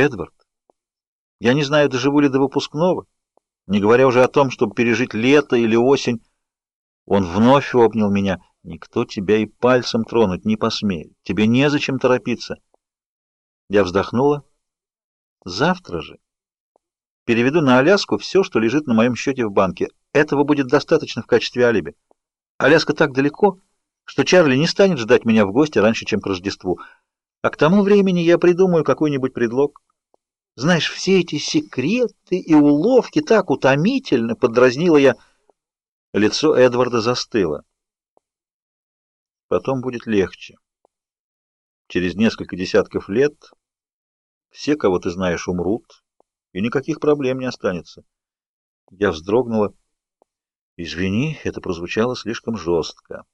Эдвард, я не знаю, доживу ли до выпускного, не говоря уже о том, чтобы пережить лето или осень. Он вновь обнял меня. Никто тебя и пальцем тронуть не посмеет. Тебе незачем торопиться. Я вздохнула. Завтра же переведу на Аляску все, что лежит на моем счете в банке. Этого будет достаточно в качестве алиби. Аляска так далеко, что Чарли не станет ждать меня в гости раньше, чем к Рождеству. А к тому времени я придумаю какой-нибудь предлог. Знаешь, все эти секреты и уловки так утомительно, подразнила я. Лицо Эдварда застыло. Потом будет легче. Через несколько десятков лет все, кого ты знаешь, умрут, и никаких проблем не останется. Я вздрогнула. Извини, это прозвучало слишком жестко.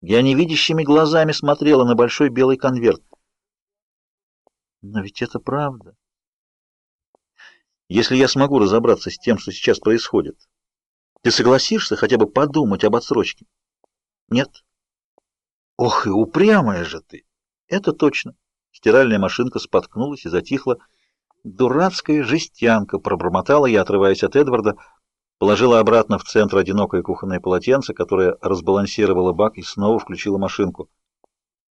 Я невидящими глазами смотрела на большой белый конверт. Но ведь это правда. Если я смогу разобраться с тем, что сейчас происходит, ты согласишься хотя бы подумать об отсрочке? Нет. Ох, и упрямая же ты. Это точно. Стиральная машинка споткнулась и затихла. Дурацкая жестянка, пробормотала я, отрываясь от Эдварда, положила обратно в центр одинокое кухонное полотенце, которое разбалансировало бак и снова включила машинку.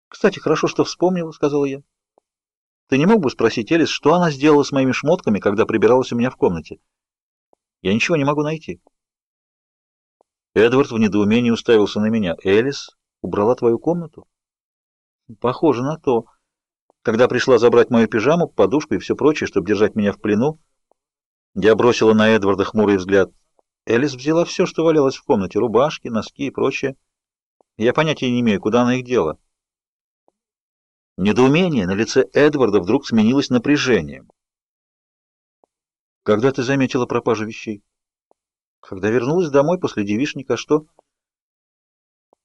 «Кстати, хорошо, что вспомнила», — сказала я. «Ты не мог бы спросить Элис, что она сделала с моими шмотками, когда прибиралась у меня в комнате? Я ничего не могу найти». Эдвард в недоумении уставился на меня. «Элис убрала твою комнату?» «Похоже на то. Когда пришла забрать мою пижаму, подушку и все прочее, чтобы держать меня в плену, я бросила на Эдварда хмурый взгляд. Элис взяла все, что валялось в комнате, рубашки, носки и прочее. Я понятия не имею, куда она их дела. Недоумение на лице Эдварда вдруг сменилось напряжением. «Когда ты заметила пропажу вещей?» «Когда вернулась домой после девишника, что?»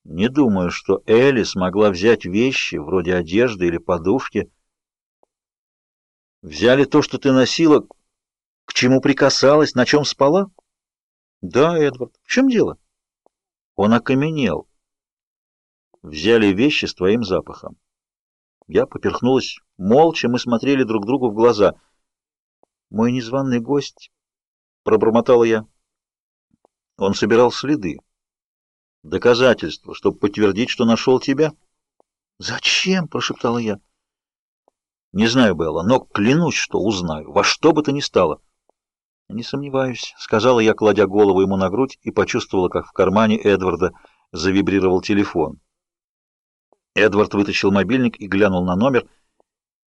«Не думаю, что Элис могла взять вещи, вроде одежды или подушки. Взяли то, что ты носила, к чему прикасалась, на чем спала?» Да, Эдвард. В чем дело? Он окаменел. Взяли вещи с твоим запахом. Я поперхнулась. Молча мы смотрели друг другу в глаза. Мой незваный гость, пробормотала я. Он собирал следы. Доказательства, чтобы подтвердить, что нашел тебя. Зачем? прошептала я. Не знаю, Белла, но клянусь, что узнаю, во что бы то ни стало. «Не сомневаюсь», — сказала я, кладя голову ему на грудь, и почувствовала, как в кармане Эдварда завибрировал телефон. Эдвард вытащил мобильник и глянул на номер.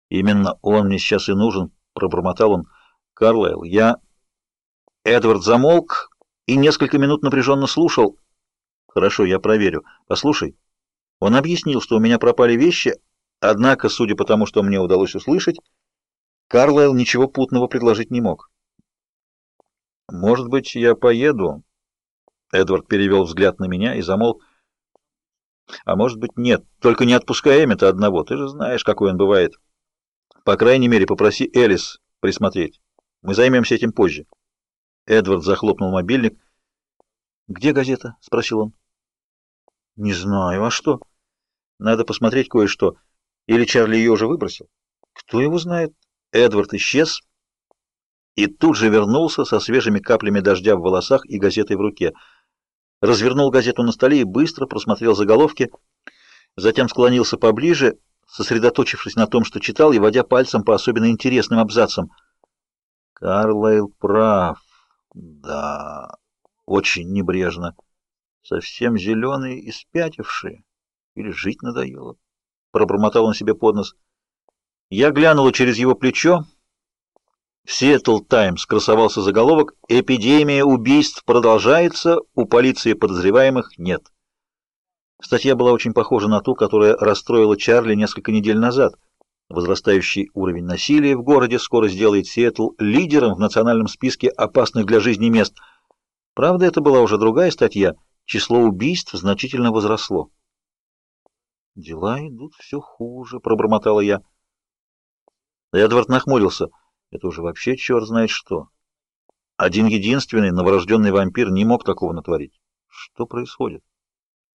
«Именно он мне сейчас и нужен», — пробормотал он. «Карлайл, я...» Эдвард замолк и несколько минут напряженно слушал. «Хорошо, я проверю. Послушай». Он объяснил, что у меня пропали вещи, однако, судя по тому, что мне удалось услышать, Карлайл ничего путного предложить не мог. «Может быть, я поеду?» Эдвард перевел взгляд на меня и замолк. «А может быть, нет. Только не отпускай Эммета одного. Ты же знаешь, какой он бывает. По крайней мере, попроси Элис присмотреть. Мы займемся этим позже». Эдвард захлопнул мобильник. «Где газета?» — спросил он. «Не знаю. А что?» «Надо посмотреть кое-что. Или Чарли ее уже выбросил?» «Кто его знает?» Эдвард исчез и тут же вернулся со свежими каплями дождя в волосах и газетой в руке. Развернул газету на столе и быстро просмотрел заголовки, затем склонился поближе, сосредоточившись на том, что читал, и водя пальцем по особенно интересным абзацам. Карлайл прав. Да, очень небрежно. Совсем зеленые и спятившие. Или жить надоело. Пробормотал он себе под нос. Я глянула через его плечо, в Seattle Times красовался заголовок «Эпидемия убийств продолжается, у полиции подозреваемых нет». Статья была очень похожа на ту, которая расстроила Чарли несколько недель назад. Возрастающий уровень насилия в городе скоро сделает Сиэтл лидером в национальном списке опасных для жизни мест. Правда, это была уже другая статья. Число убийств значительно возросло. «Дела идут все хуже», — пробормотала я. Эдвард нахмурился — это уже вообще черт знает что. Один единственный новорожденный вампир не мог такого натворить. Что происходит?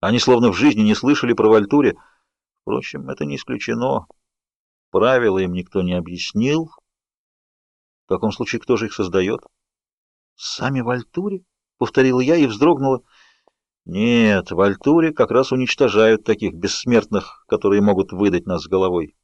Они словно в жизни не слышали про Вальтуре. Впрочем, это не исключено. Правила им никто не объяснил. таком случае кто же их создает? Сами в Альтуре? Повторила я и вздрогнула. Нет, в Альтуре как раз уничтожают таких бессмертных, которые могут выдать нас с головой.